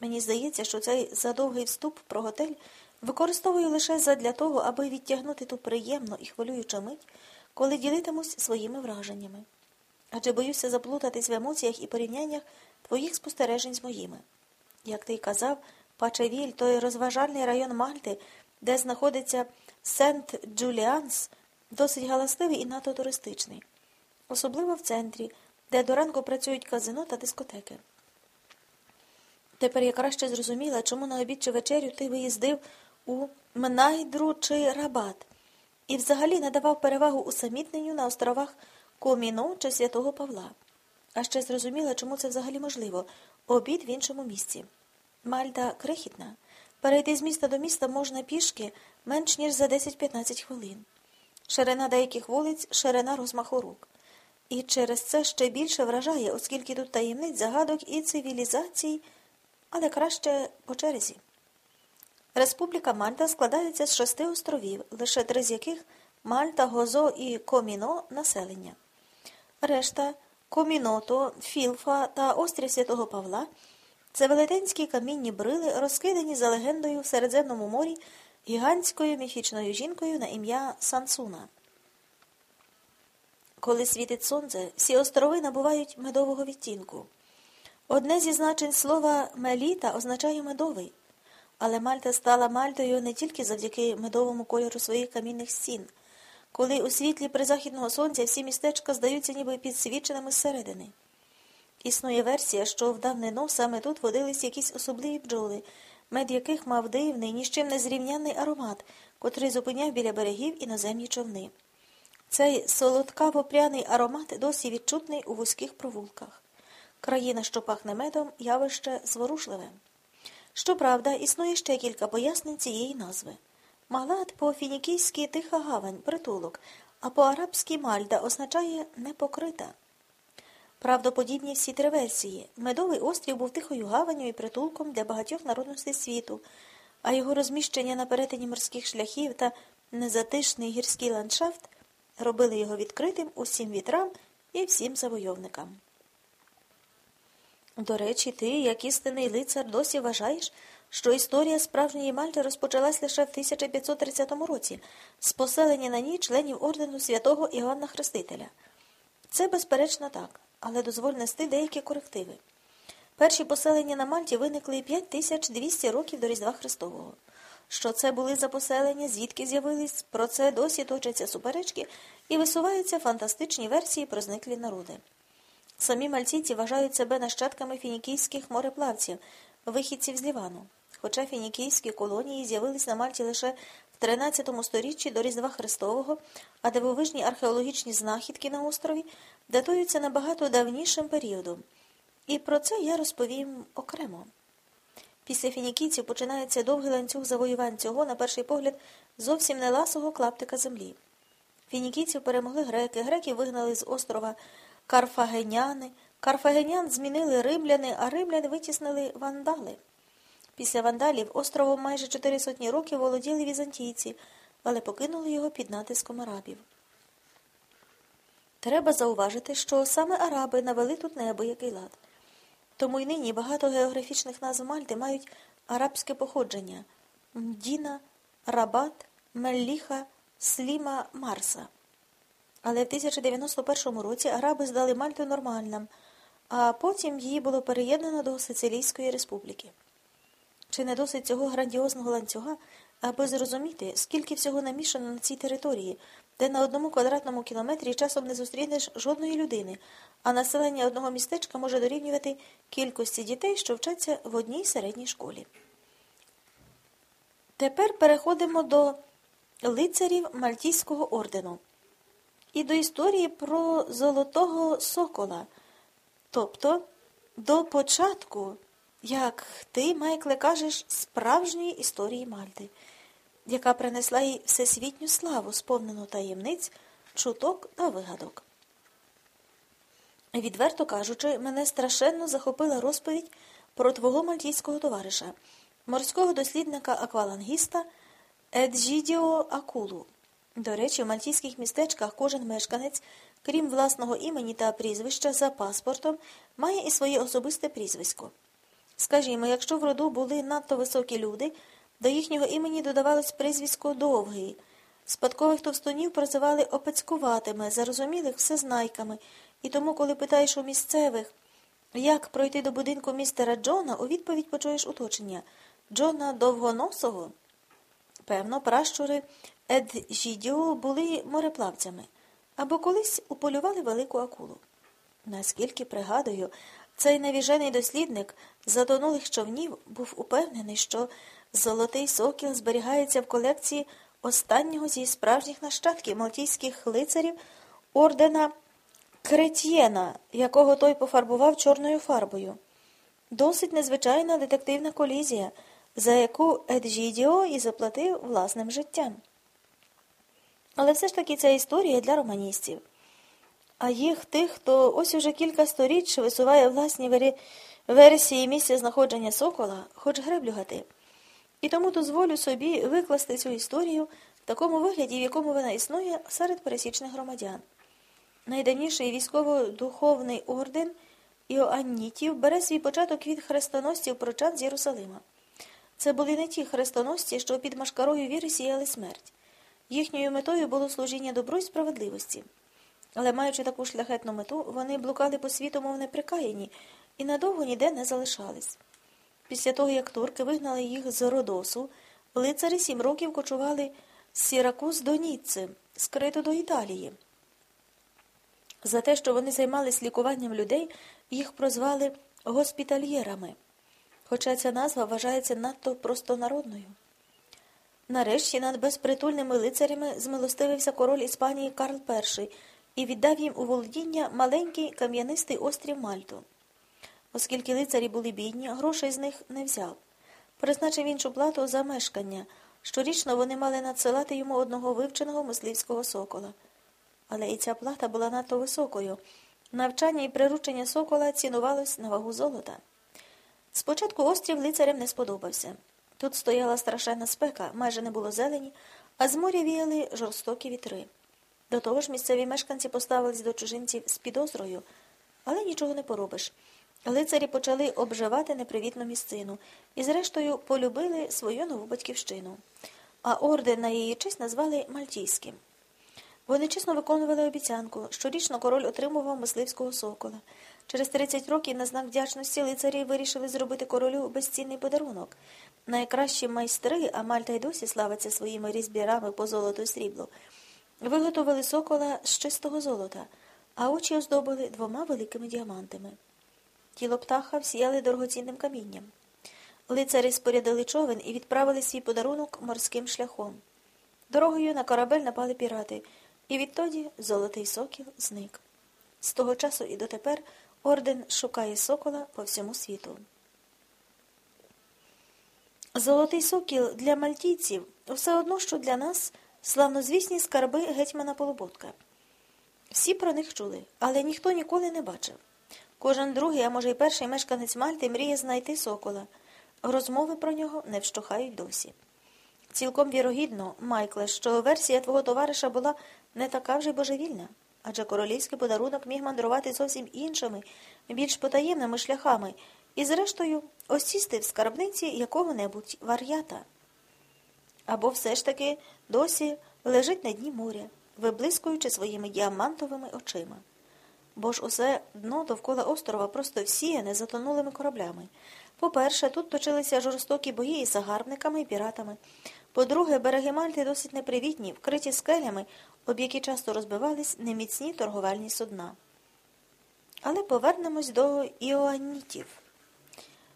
Мені здається, що цей задовгий вступ про готель використовую лише задля того, аби відтягнути ту приємну і хвилюючу мить, коли ділитимусь своїми враженнями. Адже боюся заплутатись в емоціях і порівняннях твоїх спостережень з моїми. Як ти й казав, Пачевіль, той розважальний район Мальти, де знаходиться Сент Джуліанс, досить галасливий і надто туристичний, особливо в центрі, де до ранку працюють казино та дискотеки. Тепер я краще зрозуміла, чому на обід чи вечерю ти виїздив у Мнайдру чи Рабат і взагалі надавав перевагу усамітненню на островах Коміно чи Святого Павла. А ще зрозуміла, чому це взагалі можливо обід в іншому місці. Мальта крихітна. Перейти з міста до міста можна пішки менш ніж за 10-15 хвилин. Ширина деяких вулиць, ширина розмаху рук. І через це ще більше вражає, оскільки тут таємниць, загадок і цивілізацій, але краще по черзі. Республіка Мальта складається з шести островів, лише три з яких Мальта, Гозо і Коміно населення. Решта Коміното, Філфа та острів Святого Павла це велетенські камінні брили, розкидані за легендою в Середземному морі гігантською міфічною жінкою на ім'я Сансуна. Коли світить сонце, всі острови набувають медового відтінку. Одне зі значень слова меліта означає медовий, але Мальта стала Мальтою не тільки завдяки медовому кольору своїх камінних стін, коли у світлі призахідного сонця всі містечка здаються ніби підсвіченими зсередини. Існує версія, що в давнину саме тут водились якісь особливі бджоли, мед яких мав дивний, ні з чим не зрівнянний аромат, котрий зупиняв біля берегів іноземні човни. Цей солодкаво-пряний аромат досі відчутний у вузьких провулках. Країна, що пахне медом, явище зворушливе. Щоправда, існує ще кілька пояснень цієї назви. Малат по-фінікійськи тиха гавань, притулок, а по-арабськи мальда означає непокрита. Правдоподібні всі три версії. Медовий острів був тихою гаванню і притулком для багатьох народностей світу, а його розміщення на перетині морських шляхів та незатишний гірський ландшафт робили його відкритим усім вітрам і всім завойовникам. До речі, ти, як істинний лицар, досі вважаєш, що історія справжньої Мальти розпочалась лише в 1530 році з поселення на ній членів ордену святого Іоанна Хрестителя. Це, безперечно, так, але дозволь нести деякі корективи. Перші поселення на Мальті виникли 5200 років до Різдва Христового. Що це були за поселення, звідки з'явились, про це досі точаться суперечки і висуваються фантастичні версії про зниклі народи. Самі мальтійці вважають себе нащадками фінікійських мореплавців, вихідців з Лівану. Хоча фінікійські колонії з'явились на Мальті лише в 13 сторіччі до Різдва Христового, а дивовижні археологічні знахідки на острові датуються набагато давнішим періодом. І про це я розповім окремо. Після фінікійців починається довгий ланцюг завоювань цього, на перший погляд, зовсім не ласого клаптика землі. Фінікійців перемогли греки, греків вигнали з острова Карфагеняни, Карфагенян змінили римляни, а римлян витіснили вандали. Після вандалів островом майже чотири сотні років володіли візантійці, але покинули його під натиском арабів. Треба зауважити, що саме араби навели тут неабиякий лад. Тому й нині багато географічних назв Мальти мають арабське походження Мдіна, Рабат, Мелліха, Сліма, Марса. Але в 1091 році араби здали Мальту нормальнам, а потім її було переєднано до Сицилійської республіки. Чи не досить цього грандіозного ланцюга, аби зрозуміти, скільки всього намішано на цій території, де на одному квадратному кілометрі часом не зустрінеш жодної людини, а населення одного містечка може дорівнювати кількості дітей, що вчаться в одній середній школі. Тепер переходимо до лицарів Мальтійського ордену і до історії про Золотого Сокола, тобто до початку, як ти, Майкле, кажеш, справжньої історії Мальти, яка принесла їй всесвітню славу, сповнену таємниць, чуток та вигадок. Відверто кажучи, мене страшенно захопила розповідь про твого мальтійського товариша, морського дослідника аквалангіста Еджідіо Акулу. До речі, в мальтійських містечках кожен мешканець, крім власного імені та прізвища за паспортом, має і своє особисте прізвисько. Скажімо, якщо в роду були надто високі люди, до їхнього імені додавалось прізвисько довгий. Спадкових товстунів прозивали опецькуватими, зарозумілих всезнайками, і тому, коли питаєш у місцевих, як пройти до будинку містера Джона, у відповідь почуєш уточнення Джона Довгоносого. Певно, пращури Еджідіо були мореплавцями або колись уполювали велику акулу. Наскільки пригадую, цей навіжений дослідник затонулих човнів був упевнений, що золотий сокіл зберігається в колекції останнього зі справжніх нащадків малтійських лицарів ордена Кретьєна, якого той пофарбував чорною фарбою. Досить незвичайна детективна колізія, за яку Еджідіо і заплатив власним життям. Але все ж таки ця історія для романістів. А їх тих, хто ось уже кілька сторіч висуває власні вері... версії місця знаходження сокола, хоч греблю гати. І тому дозволю собі викласти цю історію в такому вигляді, в якому вона існує серед пересічних громадян. Найдавніший військово-духовний орден Іоаннітів бере свій початок від хрестоносців прочан з Єрусалима. Це були не ті хрестоносці, що під машкарою віри сіяли смерть. Їхньою метою було служіння добру і справедливості. Але, маючи таку шляхетну мету, вони блукали по світу, мов неприкаяні, і надовго ніде не залишались. Після того, як турки вигнали їх з Родосу, лицарі сім років кочували з Сіракуз до Ніцци, скрито до Італії. За те, що вони займались лікуванням людей, їх прозвали госпітальєрами, хоча ця назва вважається надто простонародною. Нарешті над безпритульними лицарями змилостивився король Іспанії Карл І і віддав їм у володіння маленький кам'янистий острів Мальту. Оскільки лицарі були бідні, грошей з них не взяв. Призначив іншу плату за мешкання. Щорічно вони мали надсилати йому одного вивченого мисливського сокола. Але і ця плата була надто високою. Навчання і приручення сокола цінувалось на вагу золота. Спочатку острів лицарям не сподобався. Тут стояла страшенна спека, майже не було зелені, а з моря віяли жорстокі вітри. До того ж, місцеві мешканці поставились до чужинців з підозрою, але нічого не поробиш. Лицарі почали обживати непривітну місцину і, зрештою, полюбили свою нову батьківщину. А орден на її честь назвали Мальтійським. Вони чесно виконували обіцянку. Щорічно король отримував мисливського сокола. Через 30 років на знак вдячності лицарі вирішили зробити королю безцінний подарунок. Найкращі майстри, а Мальта й досі славиться своїми різбірами по золоту і сріблу, виготовили сокола з чистого золота, а очі оздобили двома великими діамантами. Тіло птаха всіяли дорогоцінним камінням. Лицарі спорядили човен і відправили свій подарунок морським шляхом. Дорогою на корабель напали пірати, і відтоді золотий сокіл зник. З того часу і дотепер орден шукає сокола по всьому світу. Золотий сокіл для мальтійців все одно, що для нас славнозвісні скарби гетьмана Полуботка. Всі про них чули, але ніхто ніколи не бачив. Кожен другий, а може й перший мешканець Мальти мріє знайти сокола. Розмови про нього не вщухають досі. Цілком вірогідно, Майкле, що версія твого товариша була не така вже божевільна, адже королівський подарунок міг мандрувати зовсім іншими, більш потаємними шляхами і, зрештою, осісти в скарбниці якого-небудь вар'ята. Або все ж таки досі лежить на дні моря, виблискуючи своїми діамантовими очима. Бо ж усе дно довкола острова просто всіяне затонулими кораблями. По-перше, тут точилися жорстокі бої із загарбниками і піратами. По-друге, береги Мальти досить непривітні, вкриті скелями, об які часто розбивались неміцні торговельні судна. Але повернемось до іоаннітів.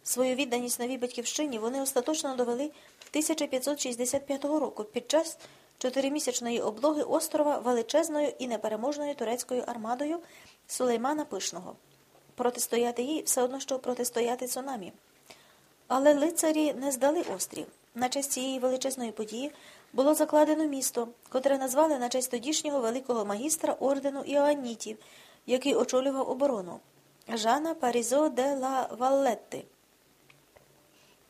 Свою відданість новій батьківщині вони остаточно довели 1565 року під час чотиримісячної облоги острова величезною і непереможною турецькою армадою Сулеймана Пишного. Протистояти їй все одно, що протистояти цунамі. Але лицарі не здали острів. На честь цієї величезної події було закладено місто, котре назвали на честь тодішнього великого магістра ордену Іоаннітів, який очолював оборону Жана Парізо де ла Валлетти.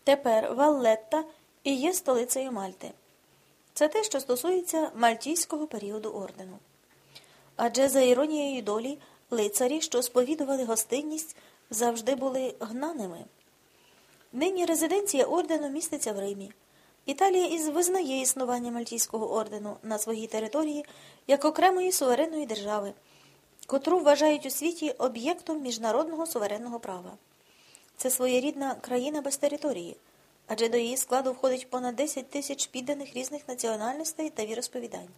Тепер Валлетта і є столицею Мальти. Це те, що стосується мальтійського періоду ордену. Адже за іронією долі лицарі, що сповідували гостинність, завжди були гнаними. Нині резиденція ордену міститься в Римі. Італія із визнає існування Мальтійського ордену на своїй території як окремої суверенної держави, котру вважають у світі об'єктом міжнародного суверенного права. Це своєрідна країна без території, адже до її складу входить понад 10 тисяч підданих різних національностей та віросповідань.